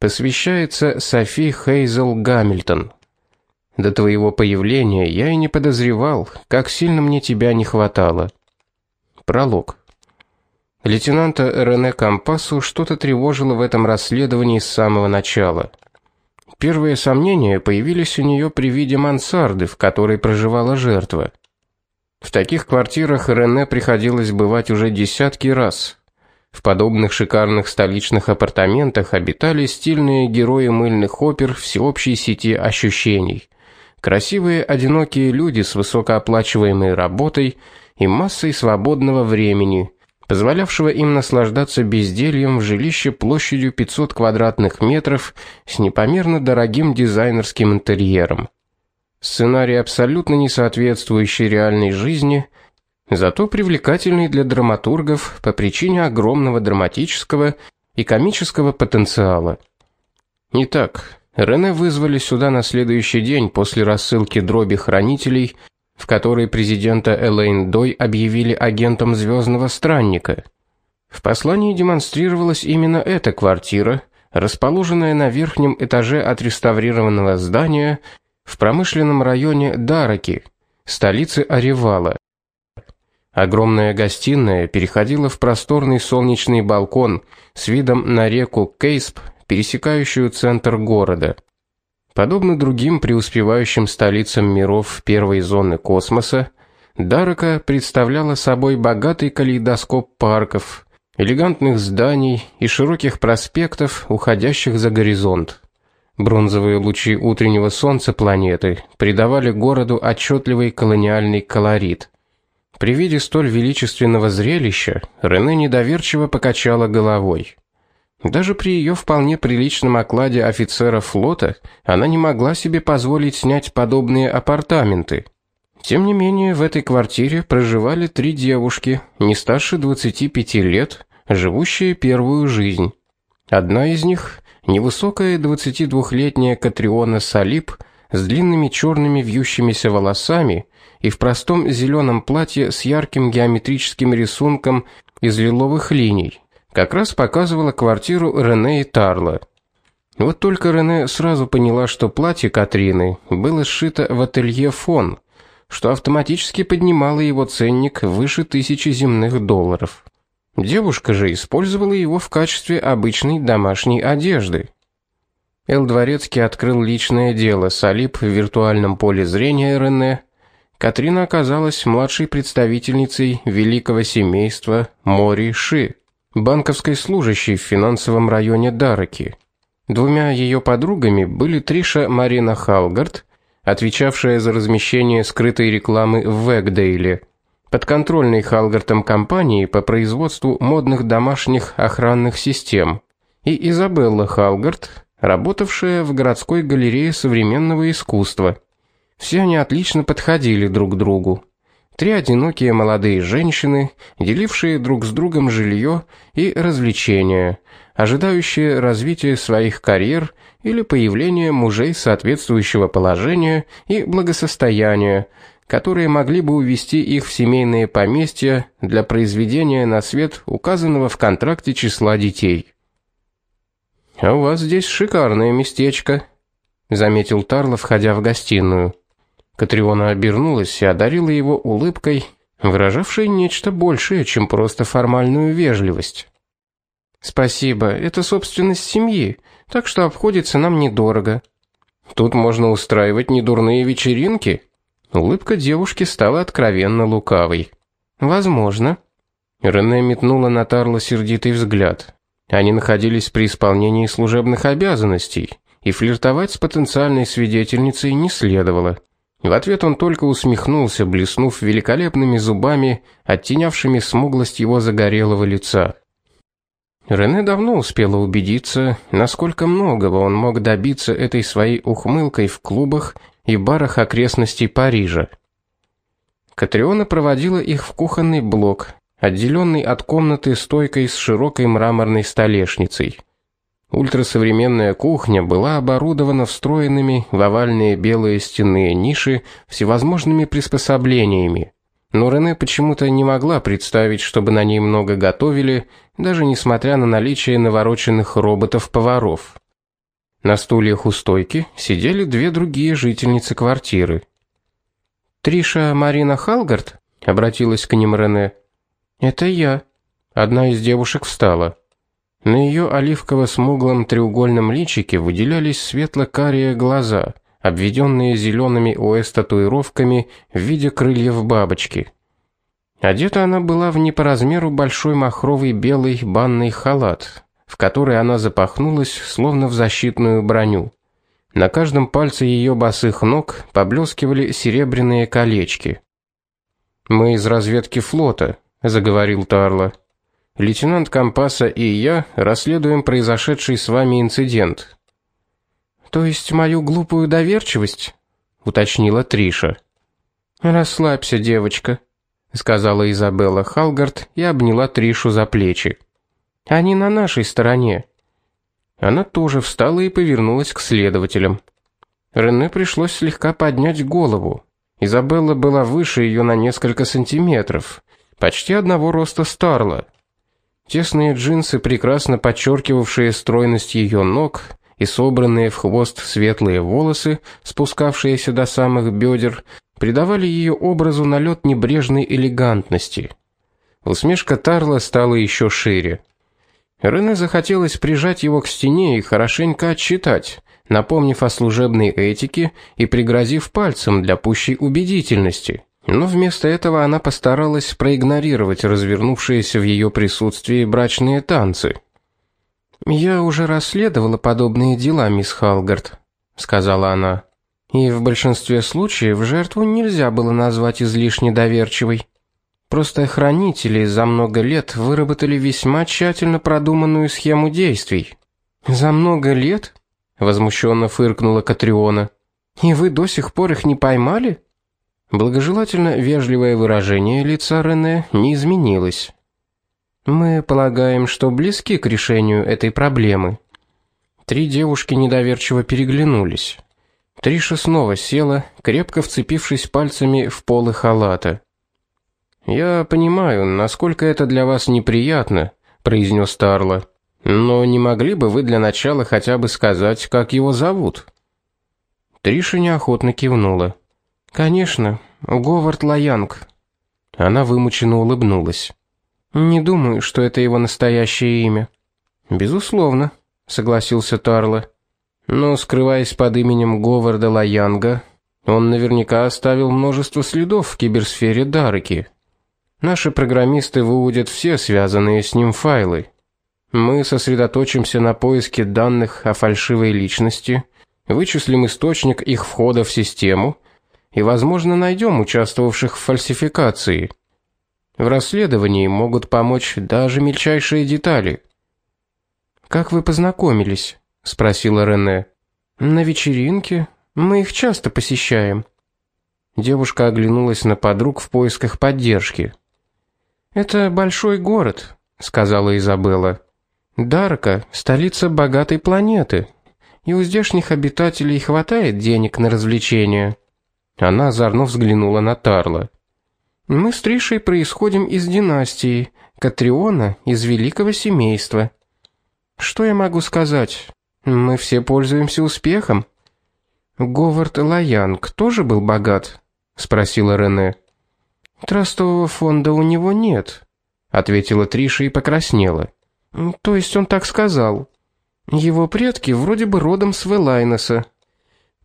Посвящается Софи Хейзел Гамильтон. До твоего появления я и не подозревал, как сильно мне тебя не хватало. Пролог. Лейтенанта Рене Кампасу что-то тревожило в этом расследовании с самого начала. Первые сомнения появились у нее при виде мансарды, в которой проживала жертва. В таких квартирах Рене приходилось бывать уже десятки раз. В подобных шикарных столичных апартаментах обитали стильные герои мыльных опер всеобщей сети ощущений. Красивые одинокие люди с высокооплачиваемой работой и массой свободного времени, позволявшего им наслаждаться бездельем в жилище площадью 500 квадратных метров с непомерно дорогим дизайнерским интерьером. Сценарий абсолютно не соответствующий реальной жизни, зато привлекательный для драматургов по причине огромного драматического и комического потенциала. Итак, Рене вызвали сюда на следующий день после рассылки дроби хранителей, в которой президента Элейн Дой объявили агентом звездного странника. В послании демонстрировалась именно эта квартира, расположенная на верхнем этаже отреставрированного здания в промышленном районе Дараки, столице Оревала. Огромная гостиная переходила в просторный солнечный балкон с видом на реку Кейсп, пересекающую центр города. Подобно другим преуспевающим столицам миров первой зоны космоса, Дарака представляла собой богатый калейдоскоп парков, элегантных зданий и широких проспектов, уходящих за горизонт. Бронзовые лучи утреннего солнца планеты придавали городу отчетливый колониальный колорит. При виде столь величественного зрелища Рене недоверчиво покачала головой. Даже при ее вполне приличном окладе офицера флота она не могла себе позволить снять подобные апартаменты. Тем не менее, в этой квартире проживали три девушки, не старше 25 лет, живущие первую жизнь. Одна из них невысокая 22-летняя Катриона Салип с длинными черными вьющимися волосами и в простом зеленом платье с ярким геометрическим рисунком из лиловых линий. Как раз показывала квартиру Рене и Тарла. Вот только Рене сразу поняла, что платье Катрины было сшито в ателье Фон, что автоматически поднимало его ценник выше тысячи земных долларов. Девушка же использовала его в качестве обычной домашней одежды. Эл Дворецкий открыл личное дело Салип в виртуальном поле зрения Рене. Катрина оказалась младшей представительницей великого семейства Мори Ши, банковской служащей в финансовом районе Дараки. Двумя ее подругами были Триша Марина Халгард, отвечавшая за размещение скрытой рекламы в Вэгдейле, подконтрольной Халгартом компании по производству модных домашних охранных систем, и Изабелла Халгард, работавшая в городской галерее современного искусства. Все они отлично подходили друг к другу. Три одинокие молодые женщины, делившие друг с другом жилье и развлечения, ожидающие развития своих карьер или появления мужей соответствующего положения и благосостояния, которые могли бы увести их в семейные поместья для произведения на свет указанного в контракте числа детей. А у вас здесь шикарное местечко, заметил Тарло, входя в гостиную. Катриона обернулась и одарила его улыбкой, выражавшей нечто большее, чем просто формальную вежливость. Спасибо, это собственность семьи, так что обходится нам недорого. Тут можно устраивать недурные вечеринки. Улыбка девушки стала откровенно лукавой. Возможно. Рене метнула на Тарла сердитый взгляд. Они находились при исполнении служебных обязанностей, и флиртовать с потенциальной свидетельницей не следовало. В ответ он только усмехнулся, блеснув великолепными зубами, оттенявшими смуглость его загорелого лица. Рене давно успела убедиться, насколько многого он мог добиться этой своей ухмылкой в клубах и барах окрестностей Парижа. Катриона проводила их в кухонный блок, отделенный от комнаты стойкой с широкой мраморной столешницей. Ультрасовременная кухня была оборудована встроенными в овальные белые стенные ниши всевозможными приспособлениями. Но Рене почему-то не могла представить, чтобы на ней много готовили, даже несмотря на наличие навороченных роботов-поваров. На стульях у стойки сидели две другие жительницы квартиры. Триша Марина Халгард обратилась к ним Рене. Это я. Одна из девушек встала. На ее оливково-смуглом треугольном личике выделялись светло-карие глаза, обведенные зелеными ОС-татуировками в виде крыльев бабочки. Одета она была в не по размеру большой махровый белый банный халат, в который она запахнулась словно в защитную броню. На каждом пальце ее босых ног поблескивали серебряные колечки. Мы из разведки флота, заговорил Тарла. Лейтенант Компаса и я расследуем произошедший с вами инцидент. То есть мою глупую доверчивость, уточнила Триша. Расслабься, девочка, сказала Изабелла Халгард и обняла Тришу за плечи. Они на нашей стороне. Она тоже встала и повернулась к следователям. Рене пришлось слегка поднять голову. Изабелла была выше ее на несколько сантиметров, почти одного роста Старла. Тесные джинсы, прекрасно подчеркивавшие стройность ее ног, и собранные в хвост светлые волосы, спускавшиеся до самых бедер, придавали ее образу налет небрежной элегантности. Усмешка Тарла стала еще шире. Рене захотелось прижать его к стене и хорошенько отчитать, напомнив о служебной этике и пригрозив пальцем для пущей убедительности. Но вместо этого она постаралась проигнорировать развернувшиеся в ее присутствии брачные танцы. Я уже расследовала подобные дела, мисс Халгард, сказала она. И в большинстве случаев жертву нельзя было назвать излишне доверчивой. Просто хранители за много лет выработали весьма тщательно продуманную схему действий. За много лет? возмущенно фыркнула Катриона. И вы до сих пор их не поймали? Благожелательно вежливое выражение лица Рене не изменилось. Мы полагаем, что близки к решению этой проблемы. Три девушки недоверчиво переглянулись. Триша снова села, крепко вцепившись пальцами в полы халата. Я понимаю, насколько это для вас неприятно, произнес Тарла. Но не могли бы вы для начала хотя бы сказать, как его зовут? Триша неохотно кивнула. Конечно, Говард Лаянг. Она вымученно улыбнулась. Не думаю, что это его настоящее имя. Безусловно, согласился Тарла. Но скрываясь под именем Говарда Лаянга, он наверняка оставил множество следов в киберсфере Дарки. Наши программисты выводят все связанные с ним файлы. Мы сосредоточимся на поиске данных о фальшивой личности, вычислим источник их входа в систему и, возможно, найдем участвовавших в фальсификации. В расследовании могут помочь даже мельчайшие детали. Как вы познакомились? спросила Рене. На вечеринке. Мы их часто посещаем. Девушка оглянулась на подруг в поисках поддержки. Это большой город, сказала Изабелла. Дарка столица богатой планеты, и у здешних обитателей хватает денег на развлечения. Она озорно взглянула на Тарла. Мы с Тришей происходим из династии Катриона из великого семейства. Что я могу сказать? Мы все пользуемся успехом. Говард Лаянг тоже был богат, спросила Рене. Трастового фонда у него нет, ответила Триша и покраснела. То есть он так сказал. Его предки вроде бы родом с Велайнеса.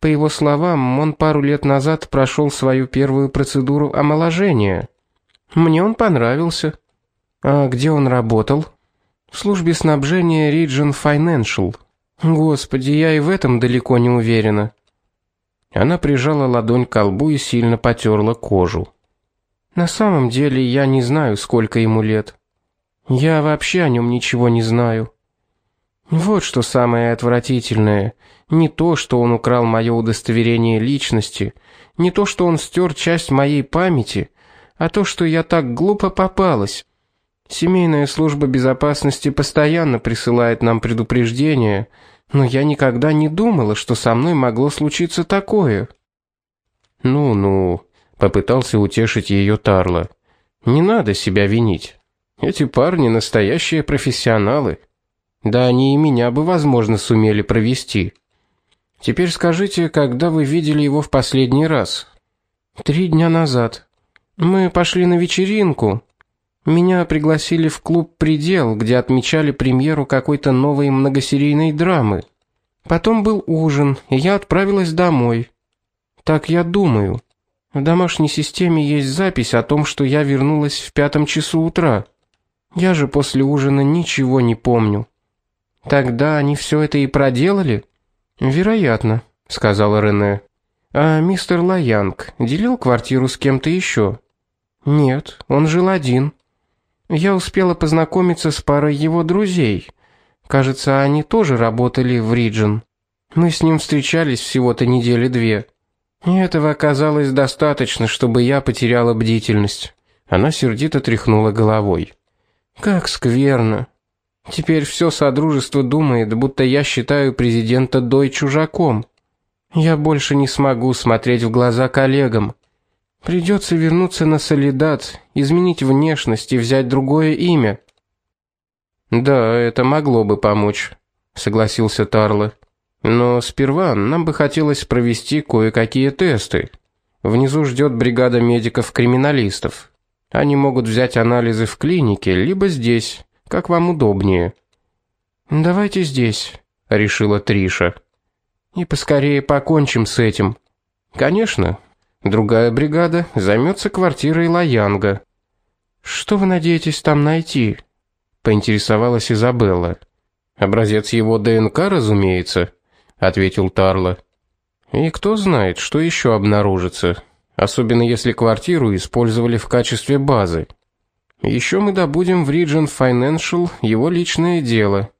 По его словам, он пару лет назад прошел свою первую процедуру омоложения. Мне он понравился. А где он работал? В службе снабжения Region Financial. Господи, я и в этом далеко не уверена. Она прижала ладонь к колбу и сильно потёрла кожу. На самом деле, я не знаю, сколько ему лет. Я вообще о нем ничего не знаю. Вот что самое отвратительное. Не то, что он украл мое удостоверение личности, не то, что он стер часть моей памяти, а то, что я так глупо попалась. Семейная служба безопасности постоянно присылает нам предупреждения, но я никогда не думала, что со мной могло случиться такое. Ну-ну, попытался утешить ее Тарла. Не надо себя винить. Эти парни настоящие профессионалы. Да они и меня бы, возможно, сумели провести. Теперь скажите, когда вы видели его в последний раз? Три дня назад. Мы пошли на вечеринку. Меня пригласили в клуб Предел, где отмечали премьеру какой-то новой многосерийной драмы. Потом был ужин, и я отправилась домой. Так я думаю. В домашней системе есть запись о том, что я вернулась в пятом часу утра. Я же после ужина ничего не помню. Тогда они все это и проделали? Вероятно, сказала Рене. А мистер Лаянг делил квартиру с кем-то еще? Нет, он жил один. Я успела познакомиться с парой его друзей. Кажется, они тоже работали в Риджин. Мы с ним встречались всего-то недели две. И этого оказалось достаточно, чтобы я потеряла бдительность. Она сердито тряхнула головой. Как скверно. Теперь все содружество думает, будто я считаю президента Дой чужаком. Я больше не смогу смотреть в глаза коллегам. Придется вернуться на Солидат, изменить внешность и взять другое имя. Да, это могло бы помочь, согласился Тарло. Но сперва нам бы хотелось провести кое-какие тесты. Внизу ждет бригада медиков-криминалистов. Они могут взять анализы в клинике либо здесь, как вам удобнее. Давайте здесь, решила Триша. И поскорее покончим с этим. Конечно. Другая бригада займется квартирой Лаянга. Что вы надеетесь там найти? поинтересовалась Изабелла. Образец его ДНК, разумеется ответил Тарло. И кто знает, что еще обнаружится, особенно если квартиру использовали в качестве базы. Еще мы добудем в Region Financial его личное дело.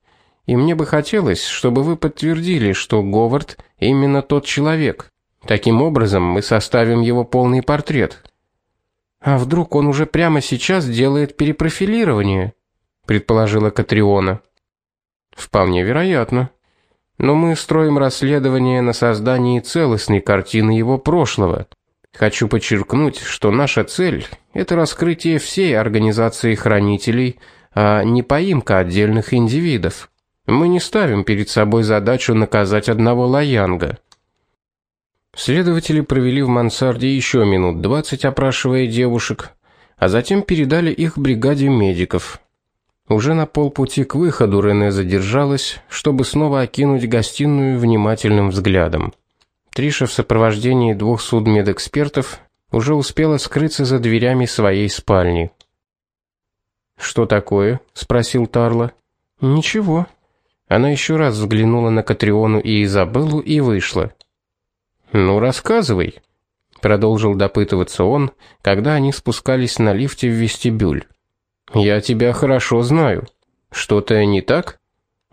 И мне бы хотелось, чтобы вы подтвердили, что Говард именно тот человек. Таким образом мы составим его полный портрет. А вдруг он уже прямо сейчас делает перепрофилирование, предположила Катриона. Вполне вероятно но мы строим расследование на создании целостной картины его прошлого. Хочу подчеркнуть, что наша цель это раскрытие всей организации хранителей, а не поимка отдельных индивидов. Мы не ставим перед собой задачу наказать одного лаянга. Следователи провели в мансарде еще минут двадцать, опрашивая девушек, а затем передали их бригаде медиков. Уже на полпути к выходу Рене задержалась, чтобы снова окинуть гостиную внимательным взглядом. Триша в сопровождении двух судмедэкспертов уже успела скрыться за дверями своей спальни. Что такое? спросил Тарла. Ничего. Она еще раз взглянула на Катриону и Изабеллу и вышла. Ну, рассказывай, продолжил допытываться он, когда они спускались на лифте в вестибюль. Я тебя хорошо знаю. Что-то не так?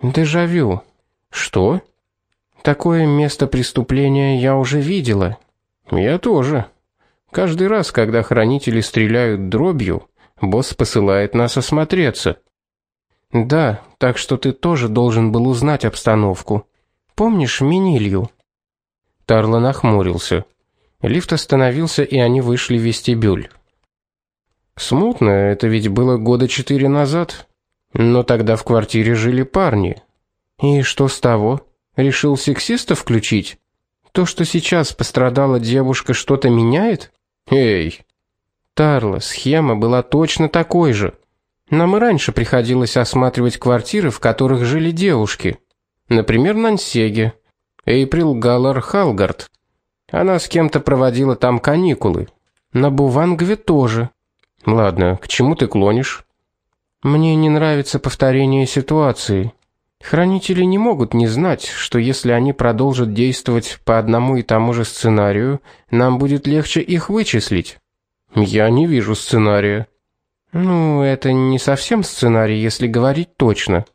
Дежавю. Что? Такое место преступления я уже видела. Я тоже. Каждый раз, когда хранители стреляют дробью, босс посылает нас осмотреться. Да, так что ты тоже должен был узнать обстановку. Помнишь Минилью? Тарло нахмурился. Лифт остановился, и они вышли в вестибюль. Смутно, это ведь было года четыре назад. Но тогда в квартире жили парни. И что с того? Решил сексиста включить? То, что сейчас пострадала девушка, что-то меняет? Эй, Тарла, схема была точно такой же. Нам и раньше приходилось осматривать квартиры, в которых жили девушки. Например, Нансеге, Эйприл Галлар Халгард. Она с кем-то проводила там каникулы. На Бувангве тоже. Ладно, к чему ты клонишь? Мне не нравится повторение ситуации. Хранители не могут не знать, что если они продолжат действовать по одному и тому же сценарию, нам будет легче их вычислить. Я не вижу сценария. Ну, это не совсем сценарий, если говорить точно.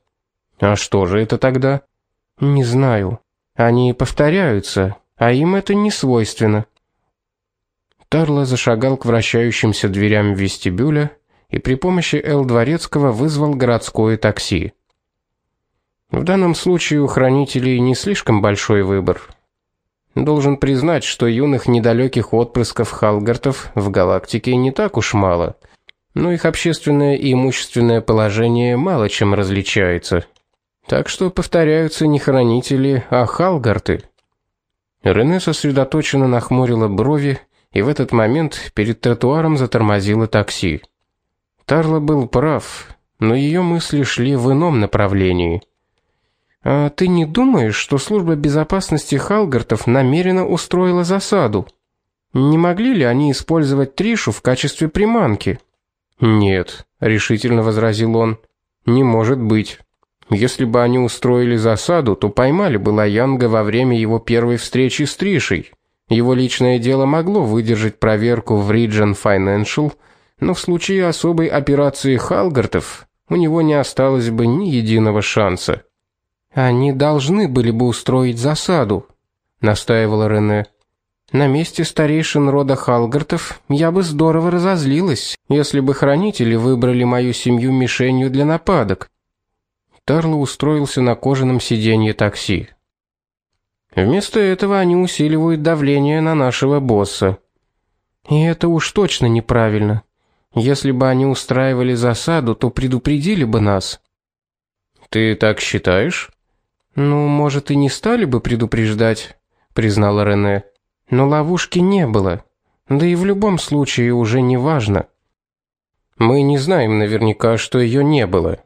А что же это тогда? Не знаю. Они повторяются, а им это не свойственно. Тарло зашагал к вращающимся дверям вестибюля и при помощи Л Дворецкого вызвал городское такси. В данном случае у хранителей не слишком большой выбор. Должен признать, что юных недалеких отпрысков Халгартов в галактике не так уж мало, но их общественное и имущественное положение мало чем различается. Так что повторяются не хранители, а халгарты. Рене сосредоточенно нахмурила брови, и в этот момент перед тротуаром затормозило такси. Тарла был прав, но ее мысли шли в ином направлении. А ты не думаешь, что служба безопасности Халгартов намеренно устроила засаду? Не могли ли они использовать Тришу в качестве приманки? Нет, решительно возразил он. Не может быть. Если бы они устроили засаду, то поймали бы Лаянга во время его первой встречи с Тришей. Его личное дело могло выдержать проверку в Region Financial, но в случае особой операции Халгартов у него не осталось бы ни единого шанса. Они должны были бы устроить засаду, настаивала Рене. На месте старейшин рода Халгартов я бы здорово разозлилась, если бы хранители выбрали мою семью мишенью для нападок. Тарло устроился на кожаном сиденье такси. Вместо этого они усиливают давление на нашего босса. И это уж точно неправильно. Если бы они устраивали засаду, то предупредили бы нас. Ты так считаешь? Ну, может, и не стали бы предупреждать, признала Рене. Но ловушки не было. Да и в любом случае уже не важно. Мы не знаем наверняка, что ее не было.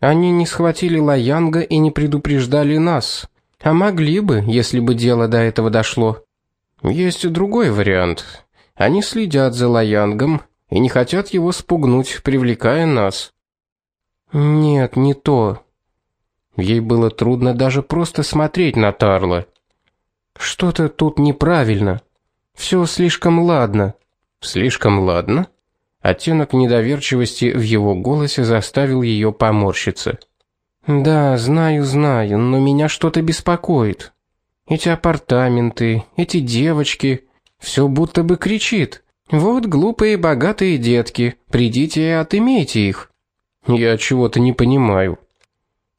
Они не схватили Лаянга и не предупреждали нас. А могли бы, если бы дело до этого дошло. Есть и другой вариант. Они следят за Лаянгом и не хотят его спугнуть, привлекая нас. Нет, не то. Ей было трудно даже просто смотреть на Тарла. Что-то тут неправильно. Все слишком ладно. Слишком ладно? Оттенок недоверчивости в его голосе заставил ее поморщиться. Да, знаю, знаю, но меня что-то беспокоит. Эти апартаменты, эти девочки, все будто бы кричит: "Вот глупые богатые детки, придите и отымейте их". Я чего-то не понимаю.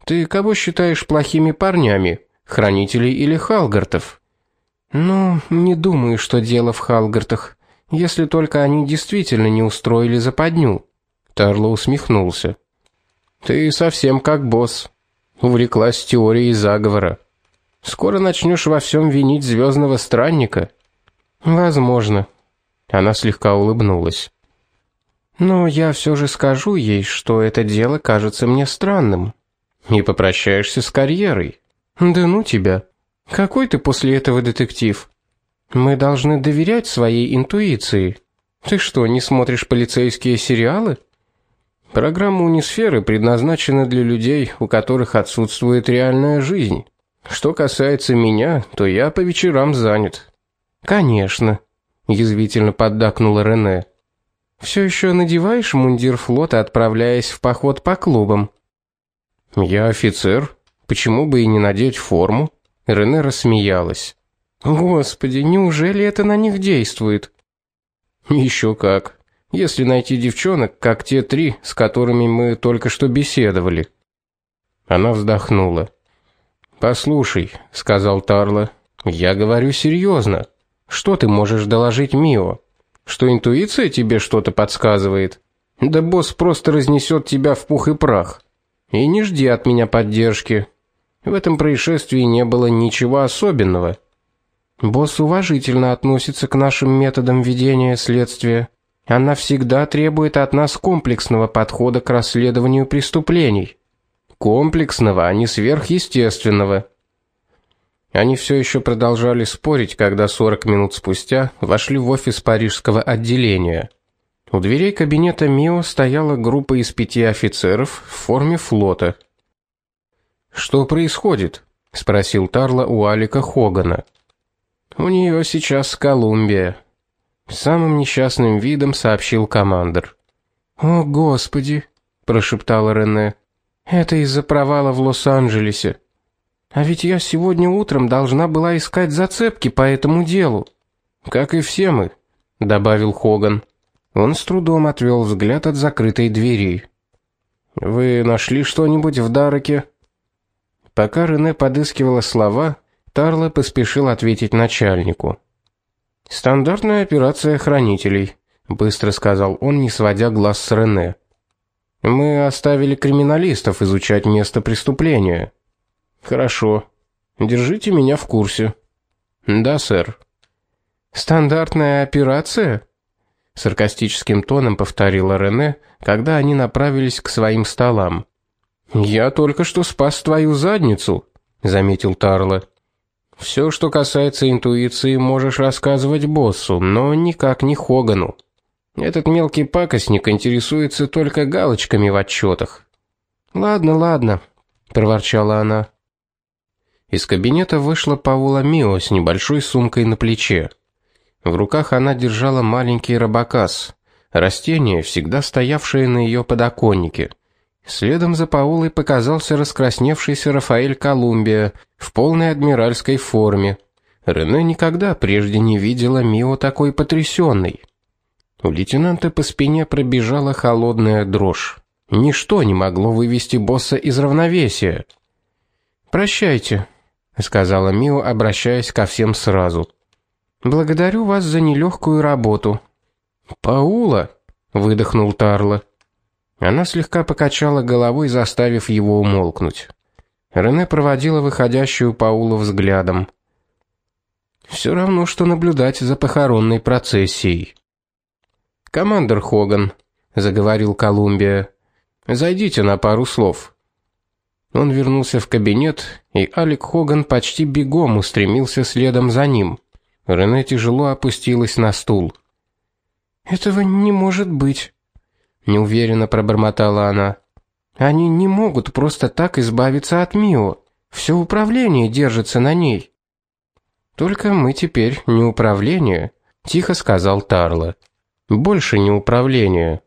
Ты кого считаешь плохими парнями, хранителей или халгартов? Ну, не думаю, что дело в халгартах, если только они действительно не устроили западню. Тарло усмехнулся. Ты совсем как босс. Увлеклась теорией заговора. Скоро начнешь во всем винить звездного странника. Возможно. Она слегка улыбнулась. Но я все же скажу ей, что это дело кажется мне странным. И попрощаешься с карьерой. Да ну тебя. Какой ты после этого детектив? Мы должны доверять своей интуиции. Ты что, не смотришь полицейские сериалы? Программа Унисферы предназначена для людей, у которых отсутствует реальная жизнь. Что касается меня, то я по вечерам занят. Конечно, язвительно поддакнула Рене. Все еще надеваешь мундир флота, отправляясь в поход по клубам? Я офицер, почему бы и не надеть форму? Рене рассмеялась. Господи, неужели это на них действует? Еще как если найти девчонок, как те три, с которыми мы только что беседовали. Она вздохнула. Послушай, сказал Тарла. Я говорю серьезно. Что ты можешь доложить Мио? Что интуиция тебе что-то подсказывает? Да босс просто разнесет тебя в пух и прах. И не жди от меня поддержки. В этом происшествии не было ничего особенного. Босс уважительно относится к нашим методам ведения следствия. Она всегда требует от нас комплексного подхода к расследованию преступлений. Комплексного, а не сверхъестественного. Они все еще продолжали спорить, когда 40 минут спустя вошли в офис парижского отделения. У дверей кабинета Мио стояла группа из пяти офицеров в форме флота. Что происходит? спросил Тарла у Алика Хогана. У нее сейчас Колумбия, самым несчастным видом сообщил командир. "О, господи", прошептала Рене. "Это из-за провала в Лос-Анджелесе. А ведь я сегодня утром должна была искать зацепки по этому делу, как и все мы", добавил Хоган. Он с трудом отвел взгляд от закрытой двери. Вы нашли что-нибудь в Дараке? Пока Рене подыскивала слова, Тарла поспешил ответить начальнику. Стандартная операция хранителей, быстро сказал он, не сводя глаз с Рене. Мы оставили криминалистов изучать место преступления. Хорошо. Держите меня в курсе. Да, сэр. Стандартная операция? Саркастическим тоном повторила Рене, когда они направились к своим столам. Я только что спас твою задницу, заметил Тарло. Все, что касается интуиции, можешь рассказывать боссу, но никак не Хогану. Этот мелкий пакостник интересуется только галочками в отчетах. Ладно, ладно, проворчала она. Из кабинета вышла Паула Мио с небольшой сумкой на плече. В руках она держала маленький робокас, растение, всегда стоявшее на ее подоконнике. Следом за Паулой показался раскрасневшийся Рафаэль Колумбия в полной адмиральской форме. Рене никогда прежде не видела Мио такой потрясенной. У лейтенанта по спине пробежала холодная дрожь. Ничто не могло вывести босса из равновесия. "Прощайте", сказала Мио, обращаясь ко всем сразу. Благодарю вас за нелегкую работу. Паула, выдохнул Тарло. Она слегка покачала головой, заставив его умолкнуть. Рене проводила выходящую Паулу взглядом. Все равно что наблюдать за похоронной процессией. Командир Хоган, заговорил Колумбия. Зайдите на пару слов. Он вернулся в кабинет, и Алек Хоган почти бегом устремился следом за ним. Рене тяжело опустилась на стул. Этого не может быть, неуверенно пробормотала она. Они не могут просто так избавиться от Мио. Все управление держится на ней. Только мы теперь не управление, тихо сказал Тарло. Больше не управление.